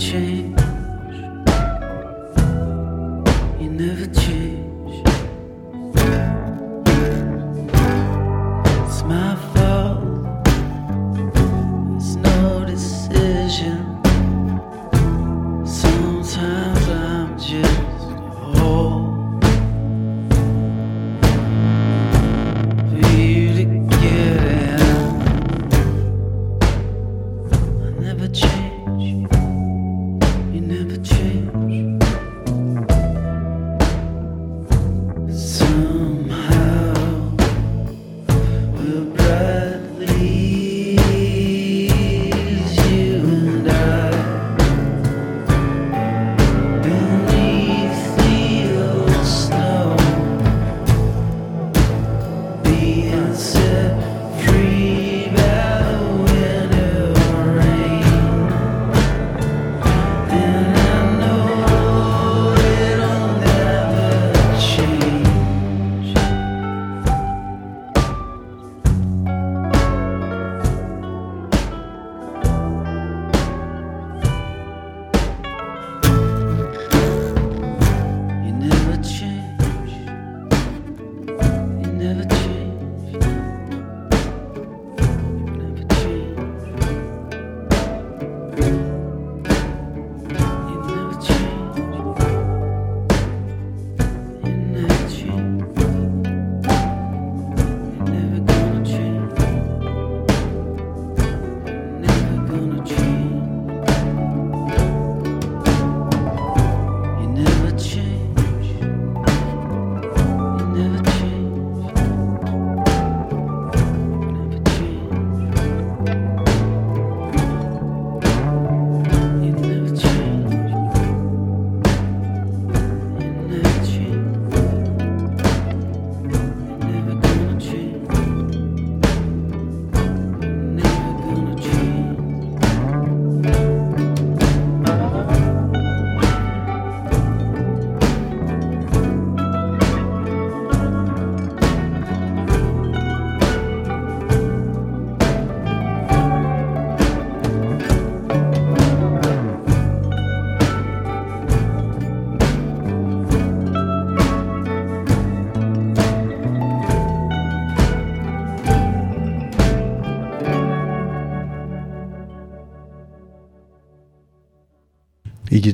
İyi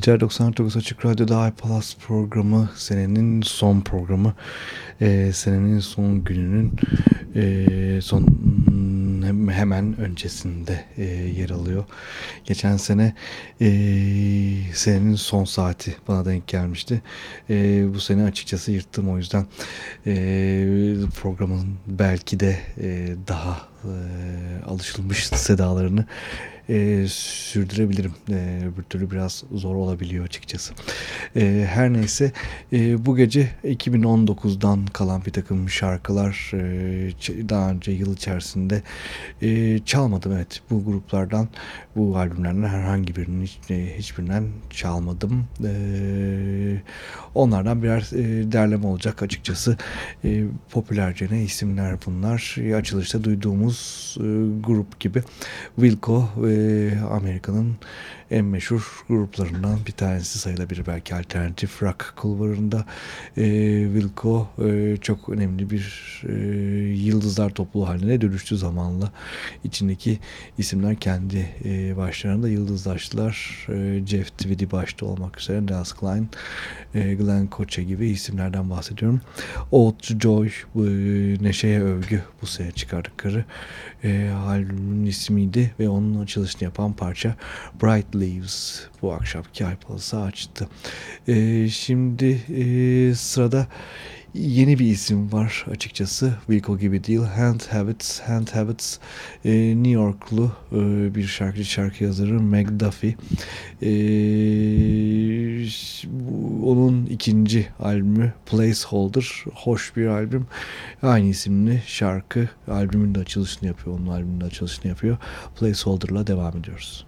geceler 99 Açık Radyo'da iPalas programı senenin son programı ee, senenin son gününün e, son hemen öncesinde e, yer alıyor. Geçen sene e, senenin son saati bana denk gelmişti. E, bu sene açıkçası yırttım o yüzden e, programın belki de e, daha e, alışılmış sedalarını e, sürdürebilirim. E, öbür türlü biraz zor olabiliyor açıkçası. E, her neyse e, bu gece 2019'dan kalan bir takım şarkılar e, daha önce yıl içerisinde e, çalmadım. Evet bu gruplardan bu albümlerden herhangi birinin hiç, e, hiçbirinden çalmadım. E, onlardan birer e, derleme olacak açıkçası. E, popülerce ne isimler bunlar. E, açılışta duyduğumuz e, grup gibi Wilco ve Amerika'nın en meşhur gruplarından bir tanesi sayılabilir belki alternatif rock kulvarında. E, Wilco e, çok önemli bir e, yıldızlar topluluğu haline dönüştü zamanla. İçindeki isimler kendi e, başlarında yıldızlaştılar. E, Jeff Tweedy başta olmak üzere Dallas Klein e, Glenn Koche gibi isimlerden bahsediyorum. Old Joy e, Neşe'ye övgü bu sene çıkardıkları e, albümün ismiydi ve onun açılışını yapan parça Bright Leaves bu akşamki iPlus'ı açtı. E, şimdi e, sırada yeni bir isim var açıkçası. Wilco gibi değil. Hand Habits. Hand Habits e, New Yorklu e, bir şarkıcı şarkı yazarı Meg Duffy. E, onun ikinci albümü Placeholder. Hoş bir albüm. Aynı isimli şarkı albümün de açılışını yapıyor. Onun albümünün de açılışını yapıyor. Placeholder'la devam ediyoruz.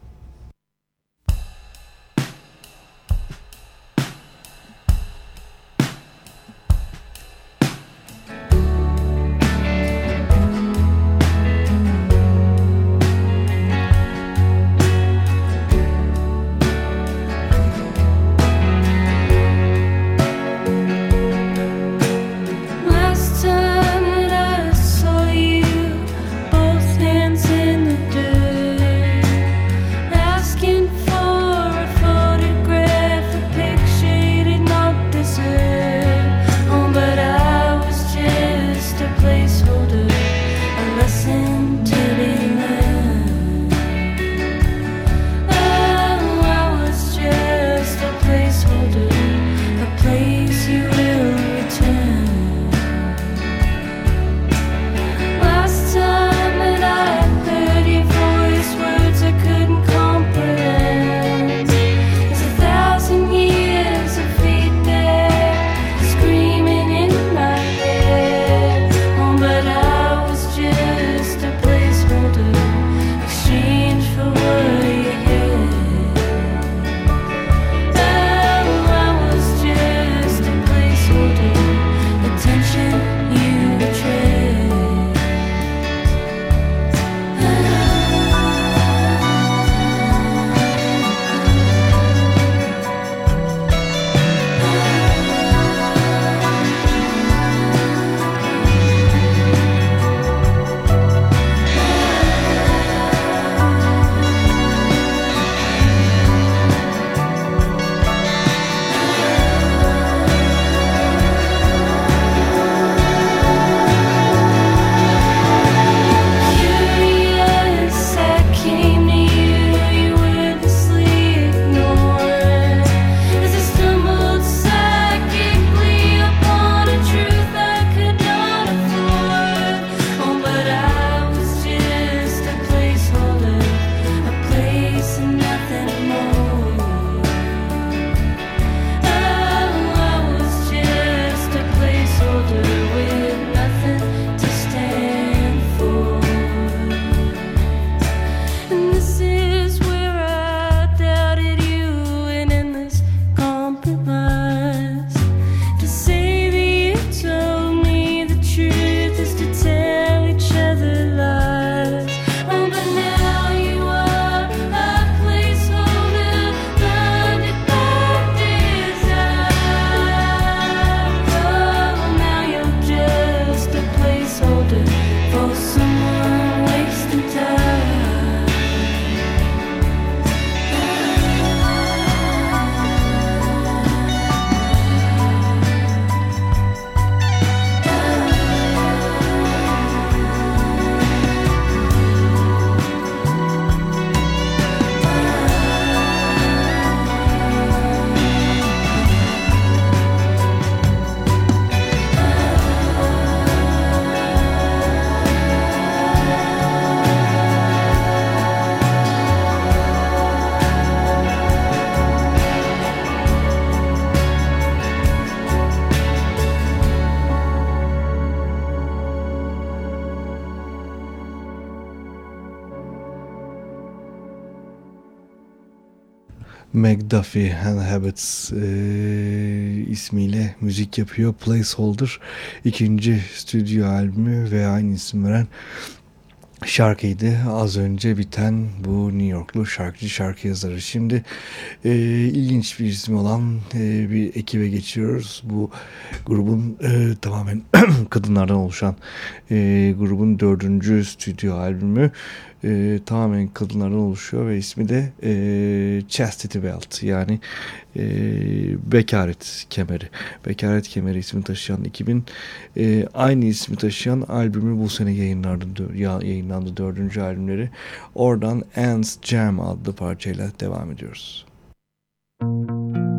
McDuffie and Habits e, ismiyle müzik yapıyor. Placeholder ikinci stüdyo albümü ve aynı isim veren şarkıydı. Az önce biten bu New Yorklu şarkıcı şarkı yazarı. Şimdi e, ilginç bir ismi olan e, bir ekibe geçiyoruz. Bu grubun e, tamamen kadınlardan oluşan e, grubun dördüncü stüdyo albümü tamamen kadınlardan oluşuyor ve ismi de e, Chastity Belt yani e, Bekaret Kemeri. Bekaret Kemeri ismini taşıyan 2000 e, aynı ismi taşıyan albümü bu sene yayınlandı, yayınlandı dördüncü albümleri. Oradan Ants Jam adlı parçayla devam ediyoruz. Müzik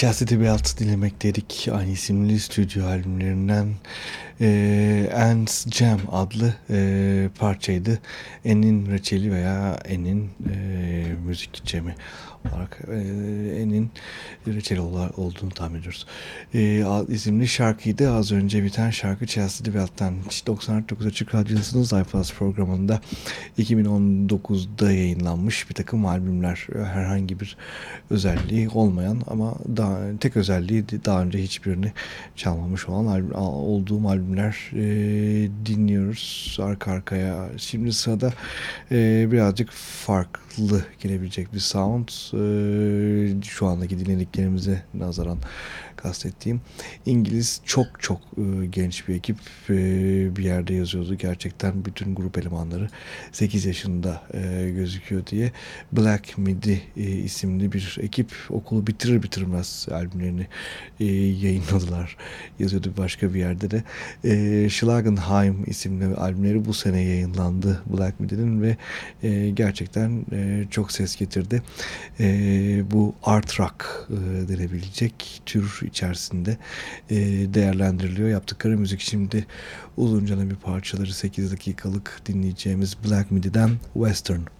Chastity Belt dinlemekteydik. Aynı isimli stüdyo albümlerinden e, Ants Jam adlı e, parçaydı. En'in reçeli veya En'in e, müzik cemi olarak e, En'in reçeli olduğunu tahmin ediyoruz. E, isimli şarkıydı. Az önce biten şarkı Chastity Belt'ten 99 Açık Radyosu'nun Zayfaz programında 2019'da yayınlanmış bir takım albümler. Herhangi bir özelliği olmayan ama daha, tek özelliği daha önce hiçbirini çalmamış olan albüm, olduğum albümler e, dinliyoruz arka arkaya. Şimdi sırada e, birazcık farklı gelebilecek bir sound. E, şu andaki dinlediklerimize nazaran kastettiğim İngiliz çok çok e, genç bir ekip e, bir yerde yazıyordu. Gerçekten bütün grup elemanları 8 yaşında e, gözüküyor diye Black Midi e, isimli bir ekip okulu bitirir bitirmez albümlerini e, yayınladılar. Yazıyordu başka bir yerde de. E, Schlagenheim isimli albümleri bu sene yayınlandı Black Midi'nin ve e, gerçekten e, çok ses getirdi. E, bu art rock e, denebilecek tür içerisinde e, değerlendiriliyor. Yaptıkları müzik şimdi uzunca bir parçaları 8 dakikalık dinleyeceğimiz Black Midi'den Western.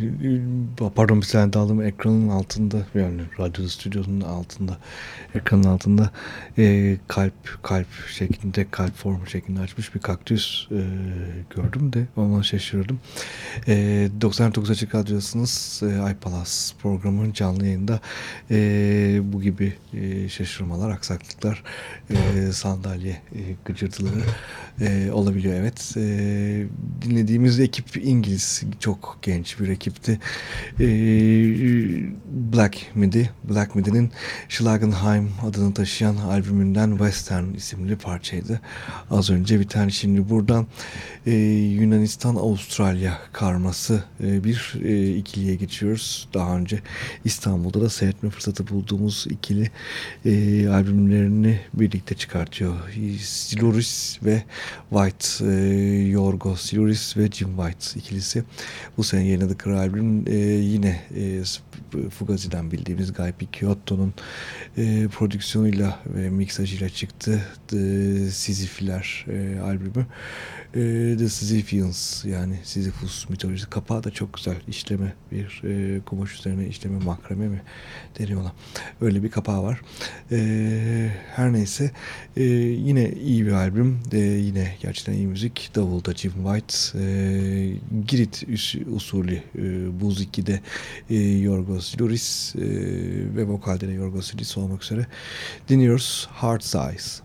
y pardon bir saniye daldım ekranın altında yani radyo stüdyosunun altında ekranın altında e, kalp kalp şeklinde kalp formu şeklinde açmış bir kaktüs e, gördüm de ona şaşırdım. E, 99 Açık Radyosu'nuz e, iPalas programının canlı yayında e, bu gibi e, şaşırmalar, aksaklıklar, e, sandalye e, gıcırtıları e, olabiliyor. Evet e, dinlediğimiz ekip İngiliz çok genç bir ekipti. E, Black Midi, Black Midi'nin Schlagenheim adını taşıyan albümünden Western isimli parçaydı. Az önce bir tane şimdi buradan e, Yunanistan-Avustralya karması e, bir e, ikiliye geçiyoruz. Daha önce İstanbul'da da seyretme fırsatı bulduğumuz ikili albümlerini birlikte çıkartıyor. Siluris ve White, e, Yorgo Siluris ve Jim White ikilisi. bu sene yayınladıkları albüm yine e, Fugazi'den bildiğimiz Guy Picciotto'nun e, prodüksiyonuyla ve miksajıyla çıktı. The Sisyphiler e, albümü. E, The Sisypheans yani Sisyphus mitolojisi. Kapağı da çok güzel işleme bir e, kumaş üzerine işleme makrame mi deniyor ona. Öyle bir kapağı var. E, her neyse e, yine iyi bir albüm. E, yine gerçekten iyi müzik. Davulda Jim White. E, Girit usulü e, Buz 2'de e, Yorgos Luris e, ve vokalde de Yorgos Luris olmak üzere dinliyoruz Heart Size.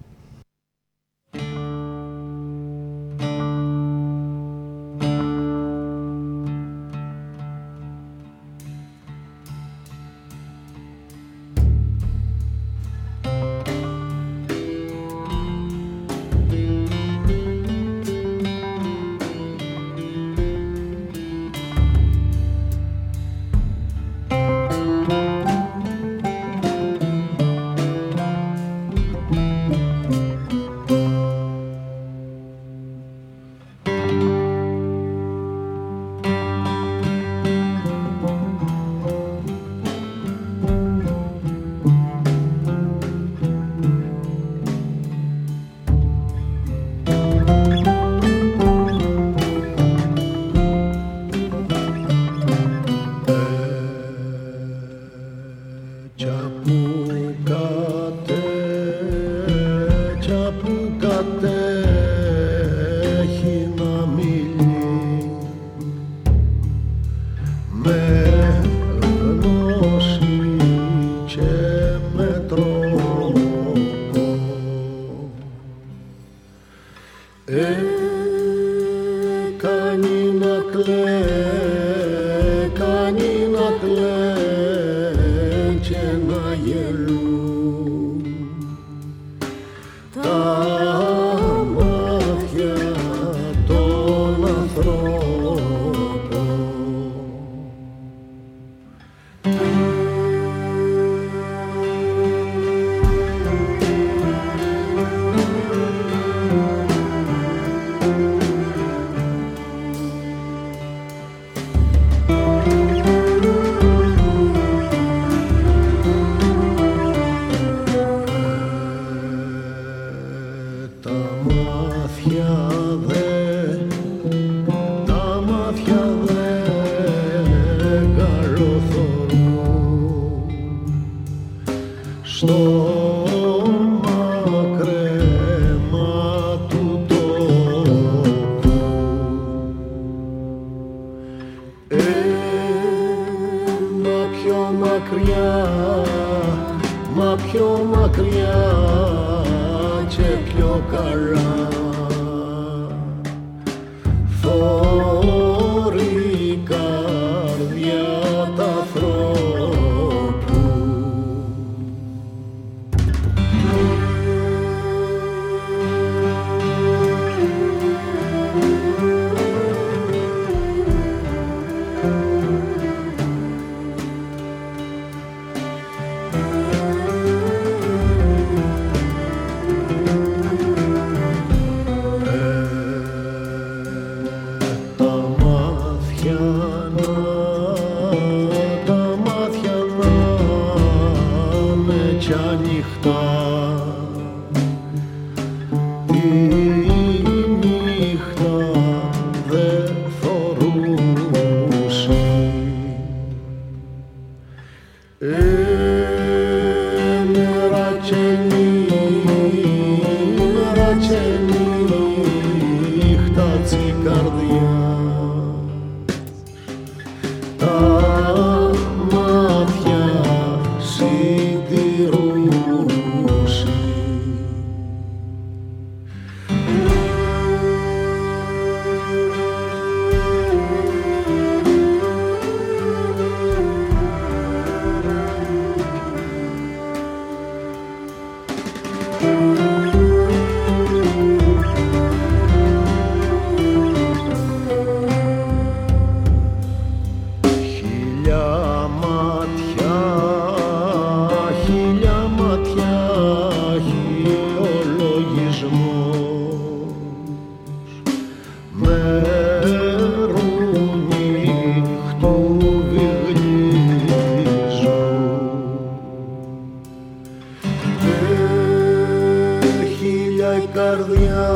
Η καρδιά,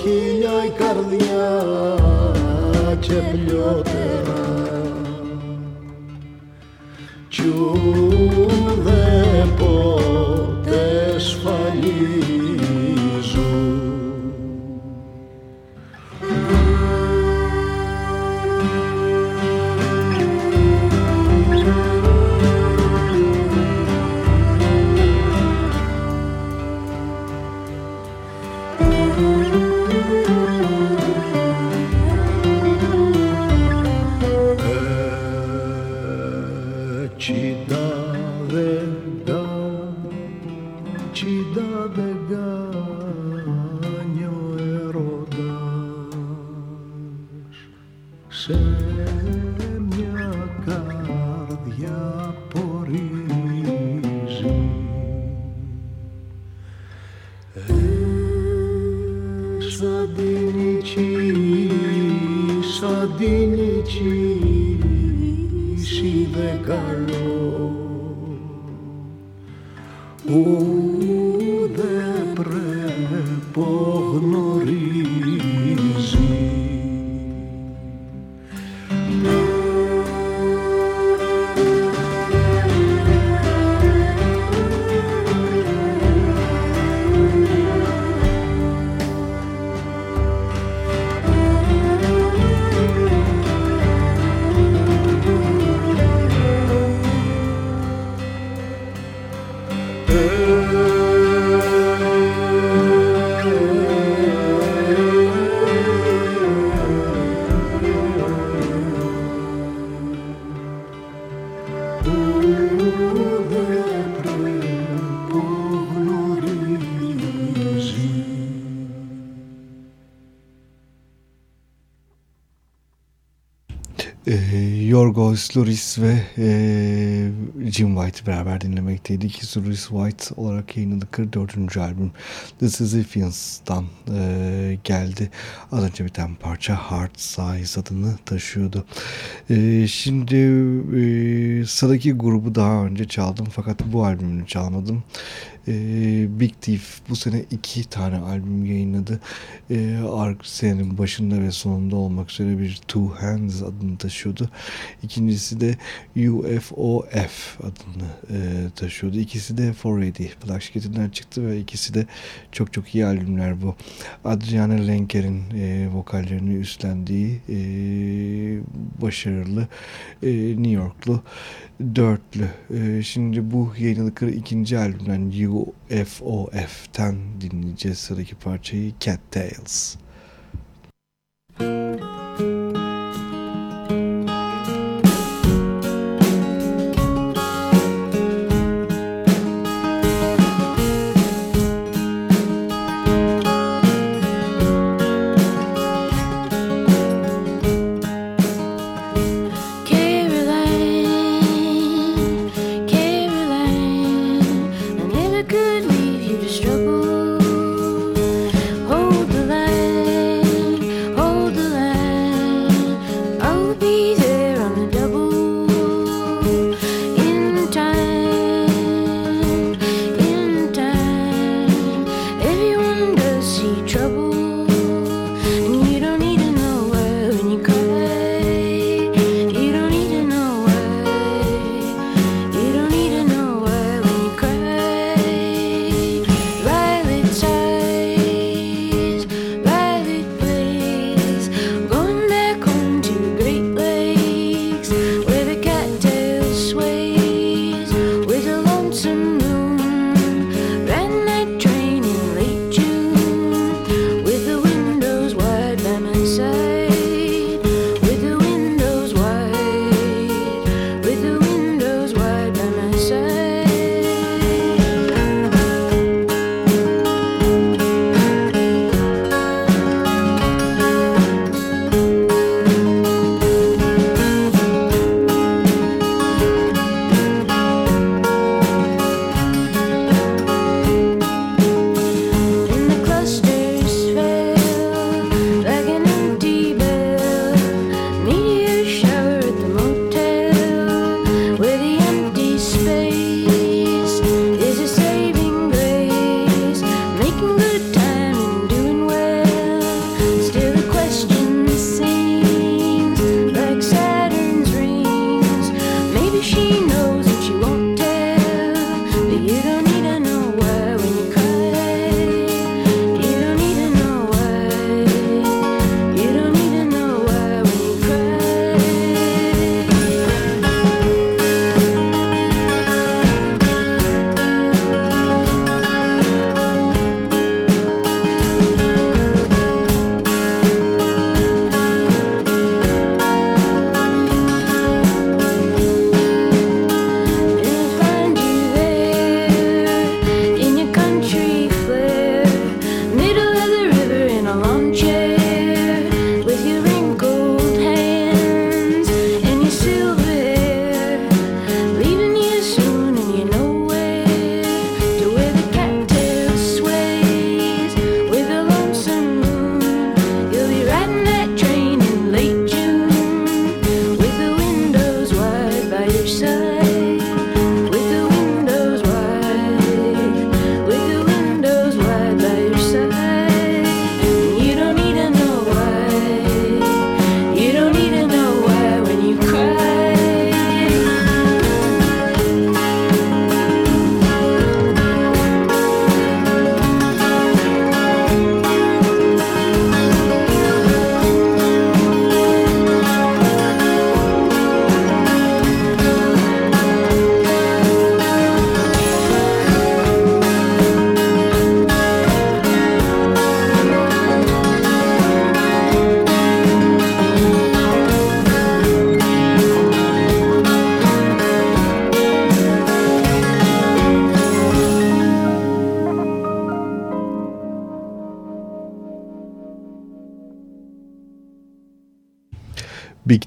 χίλια η καρδιά και πλειότερα κι Yorgos Loris ve e, Jim White beraber dinlemekteydik. Loris White olarak yayınladıkları dördüncü albüm The Sisypheans'tan e, geldi. Az önce biten parça Heart Size adını taşıyordu. E, şimdi e, sıradaki grubu daha önce çaldım fakat bu albümünü çalmadım. Big Thief bu sene iki tane albüm yayınladı. E, senenin başında ve sonunda olmak üzere bir Two Hands adını taşıyordu. İkincisi de UFOF adını e, taşıyordu. İkisi de 4AD plak şirketinden çıktı ve ikisi de çok çok iyi albümler bu. Adriana Lenker'in e, vokallerini üstlendiği e, başarılı e, New Yorklu dörtlü. E, şimdi bu yayınladıkları ikinci albümden UFOF'ten dinleyeceğiz sıradaki parçayı Cat Tales.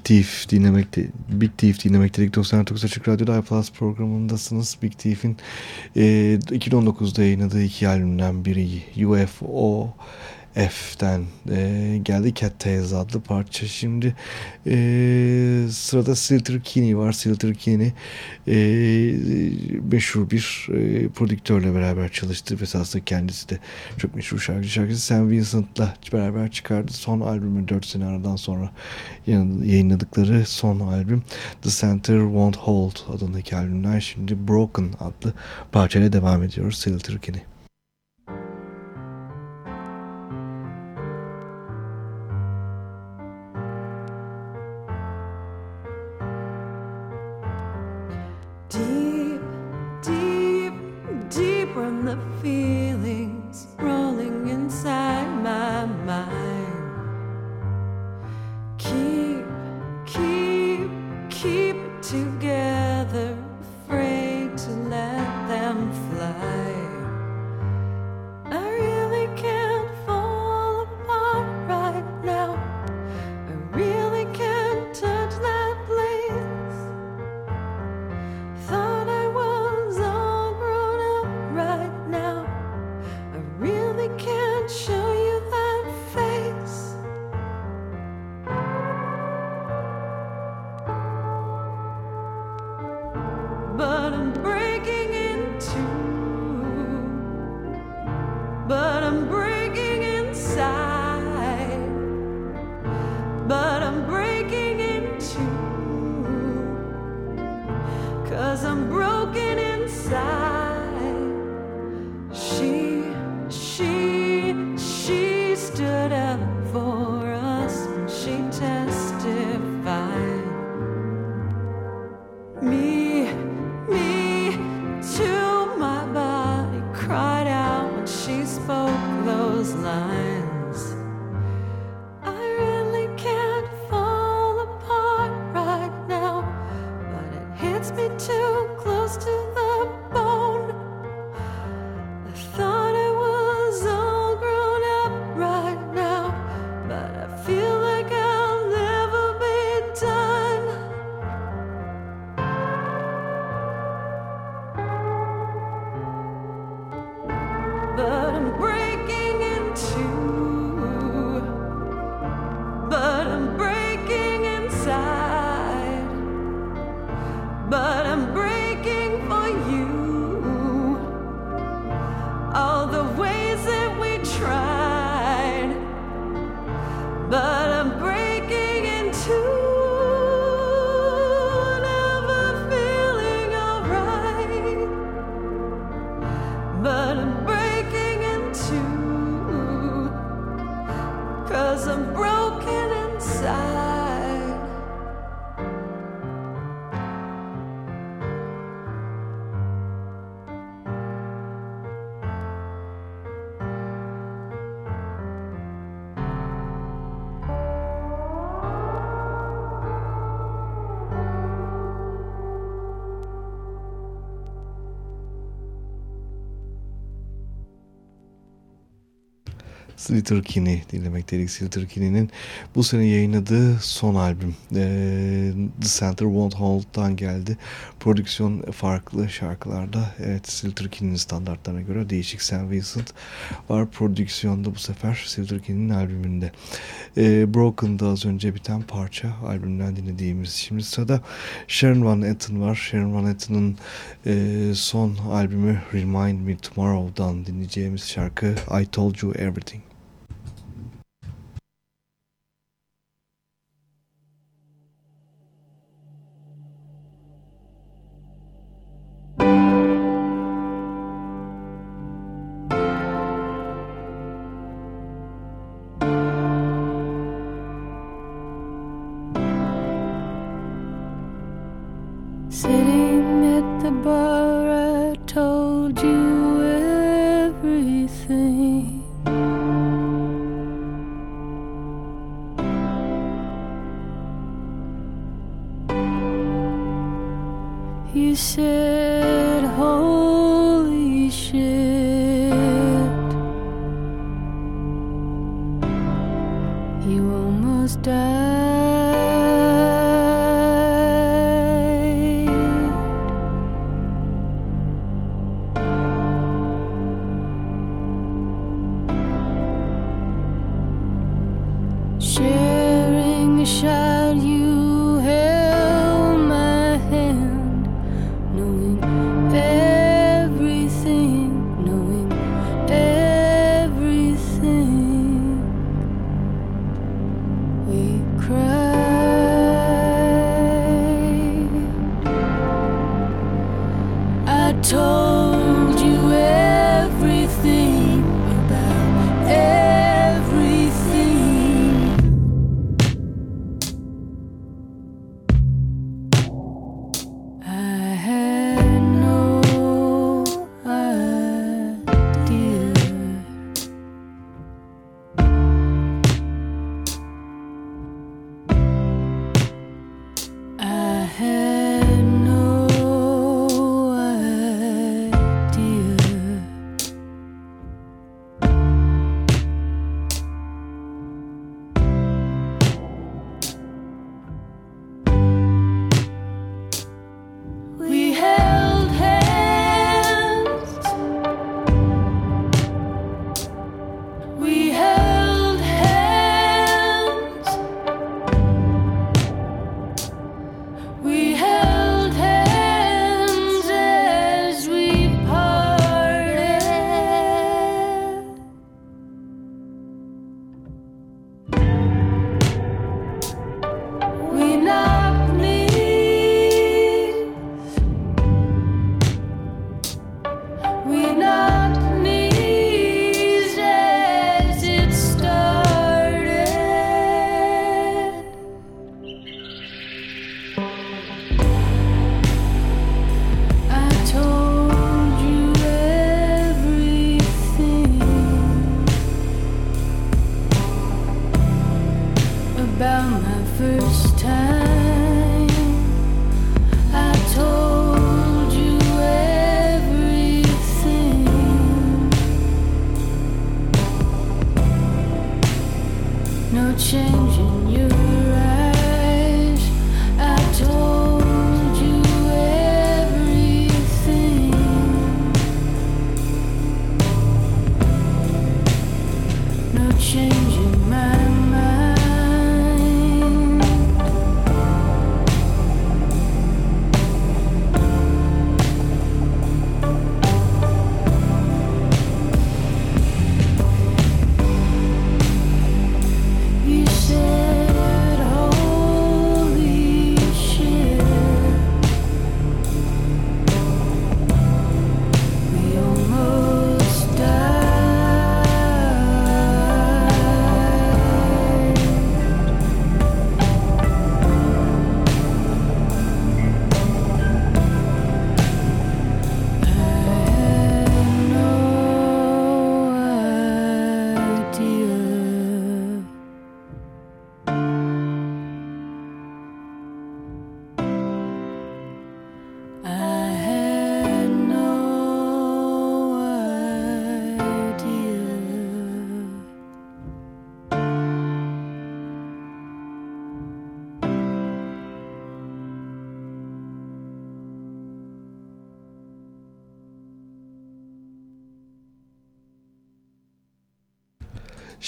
Thief dinlemekte Big Thief dinlemektedik 99 Açık Radyo'da iPlus programındasınız. Big Thief'in e, 2019'da yayınladığı iki albümden biri UFO F'den e, geldi Cat Tales adlı parça. Şimdi e, sırada Silter Kinney var. Silter Kinney e, meşhur bir e, prodüktörle beraber çalıştı. Ve aslında kendisi de çok meşhur şarkıcı. Şarkıcı Sam Vincent'la beraber çıkardı. Son albümü 4 sene aradan sonra yayınladıkları son albüm The Center Won't Hold adındaki albümler. Şimdi Broken adlı parçayla devam ediyoruz. Silter Kinney. Slither Kinney dinlemekteydik. Slither Kinney'nin bu sene yayınladığı son albüm e, The Center Won't Hold'dan geldi. Prodüksiyon farklı şarkılarda. Evet Slither Kinney'nin standartlarına göre değişik Sam Vincent var prodüksiyonda bu sefer Slither Kinney'nin albümünde. E, Broken'da az önce biten parça albümden dinlediğimiz. Şimdi sırada Sharon Van Etten var. Sharon Van Etten'ın e, son albümü Remind Me Tomorrow'dan dinleyeceğimiz şarkı I Told You Everything.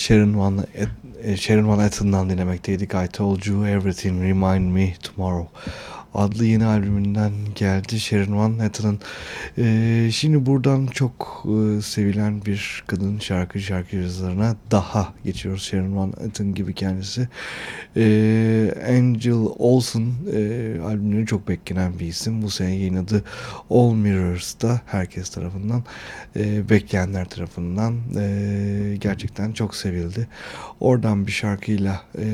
Sharon Van, e, Sharon Van Etten'dan dinlemekteydik. I Told You Everything Remind Me Tomorrow adlı yeni albümünden geldi Sharon Van Etten'ın. E, şimdi buradan çok e, sevilen bir kadın şarkı şarkı yazarına daha geçiyoruz. Sharon Van Etten gibi kendisi. E, Angel Olsen e, albümleri çok beklenen bir isim. Bu sene yayınladı All Mirrors'da herkes tarafından e, bekleyenler tarafından e, gerçekten çok sevildi. Oradan bir şarkıyla e,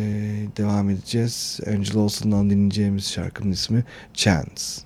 devam edeceğiz. Angel Olsen'dan dinleyeceğimiz şarkının ismi Chance. What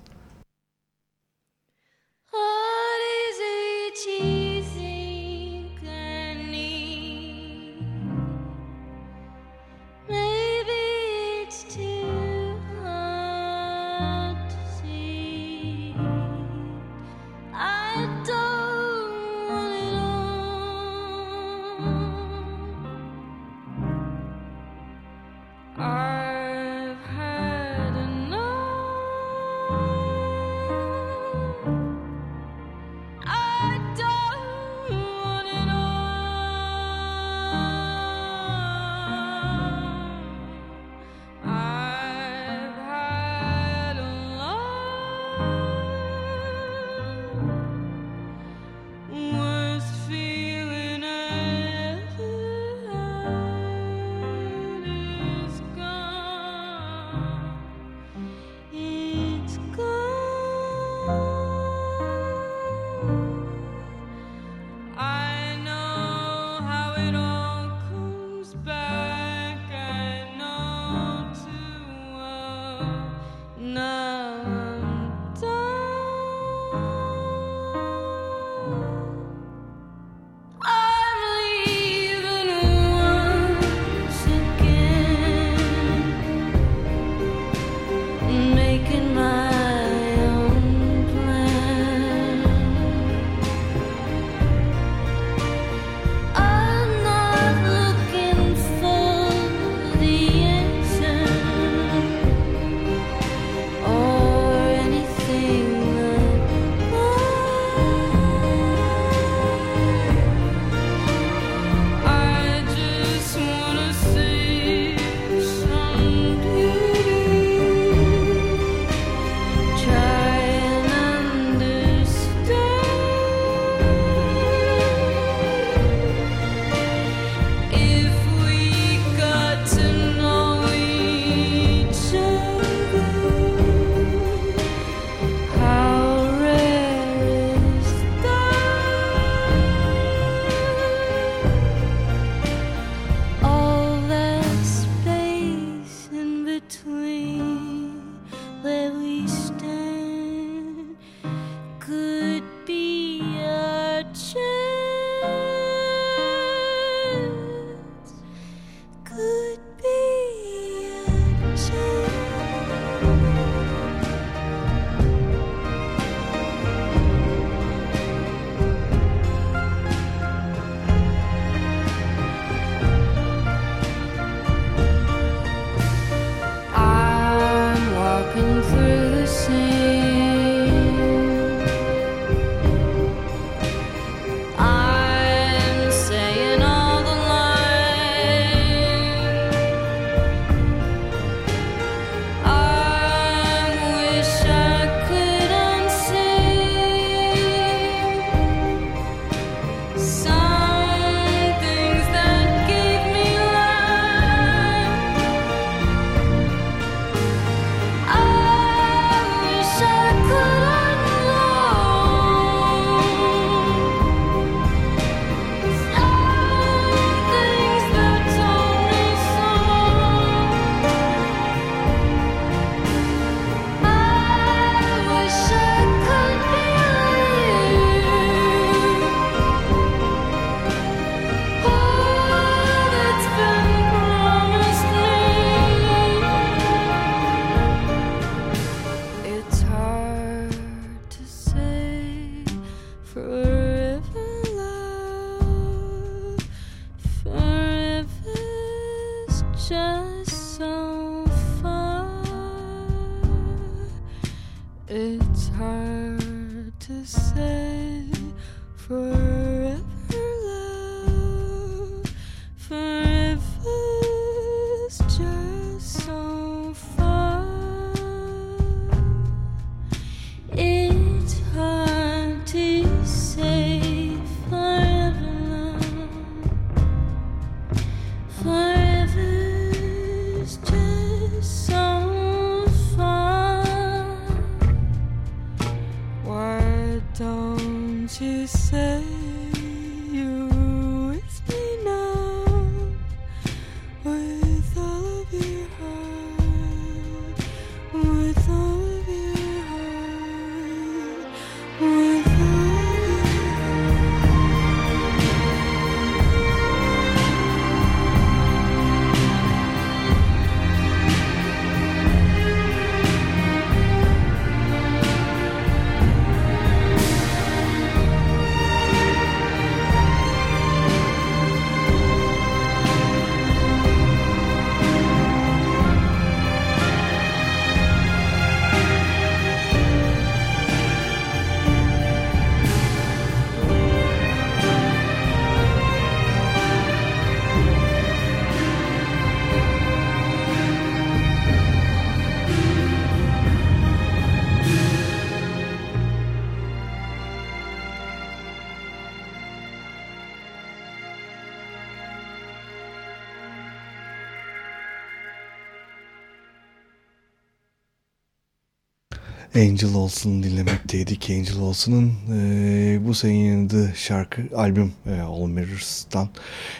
Angel Olsun dinlemekteydik. Angel Olsun'un e, bu sene yayınladığı şarkı, albüm e, All Mirrors'tan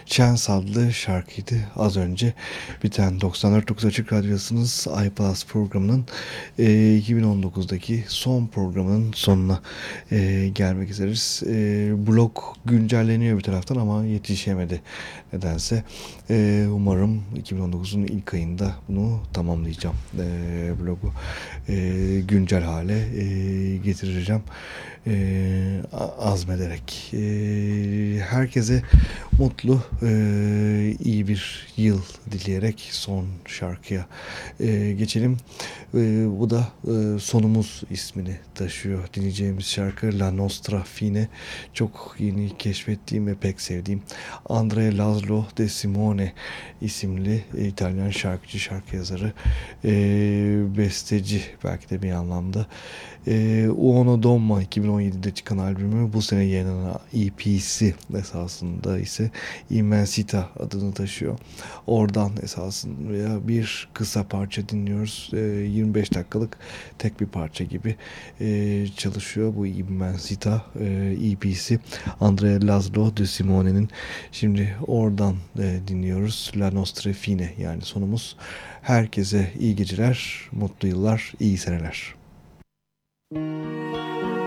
Chance adlı şarkıydı. Az önce biten 94.9 Açık Radyosu'nuz iPlus programının e, 2019'daki son programının sonuna e, gelmek üzeriz. E, blog güncelleniyor bir taraftan ama yetişemedi nedense. E, umarım 2019'un ilk ayında bunu tamamlayacağım e, blogu. E, güncel hale e, getireceğim e, azmederek. E, herkese mutlu, e, iyi bir yıl dileyerek son şarkıya e, geçelim. E, bu da e, Sonumuz ismini taşıyor. Dinleyeceğimiz şarkı La Nostra Fine. Çok yeni keşfettiğim ve pek sevdiğim Andrea Laszlo de Simone isimli İtalyan şarkıcı, şarkı yazarı, e, besteci belki de bir anlamda. E, Uono Domma 2017'de çıkan albümü bu sene yayınlanan EP'si esasında ise Immensita adını taşıyor. Oradan esasında bir kısa parça dinliyoruz. E, 25 dakikalık tek bir parça gibi e, çalışıyor bu Immensita e, EP'si Andrea Laszlo de Simone'nin. Şimdi oradan e, dinliyoruz. La Nostra Fine yani sonumuz. Herkese iyi geceler, mutlu yıllar, iyi seneler. Ti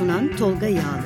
sunan Tolga Yağlı.